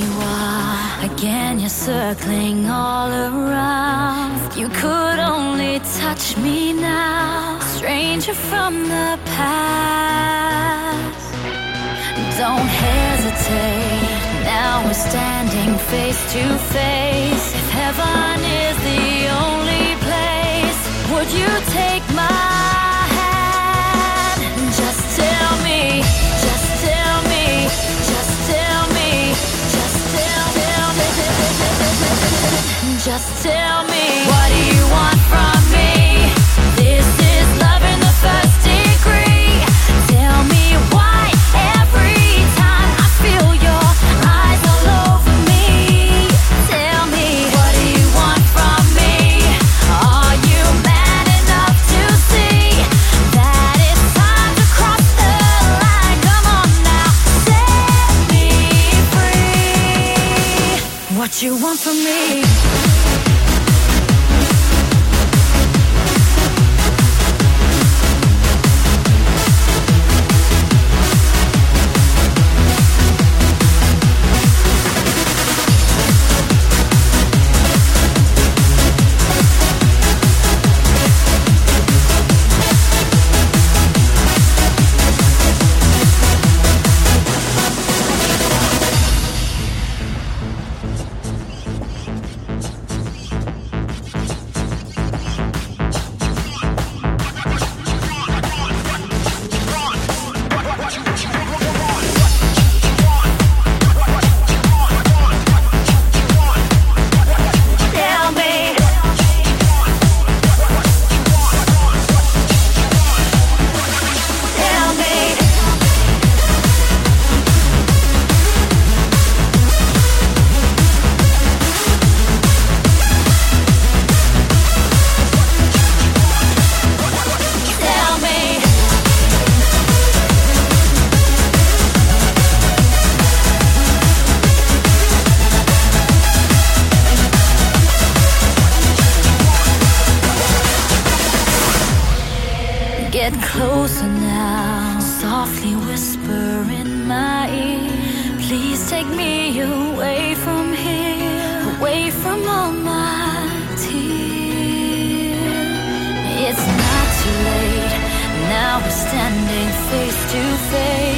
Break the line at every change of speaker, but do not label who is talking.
you are. Again, you're circling all around. You could only touch me now, stranger from the past. Don't hesitate. Now we're standing face to face. If heaven is the only place, would you take my? Just tell me. What do you want from What you want from me? Get closer now, softly whisper in my ear. Please take me away from here, away from all my tears. It's not too late, now we're standing face to face.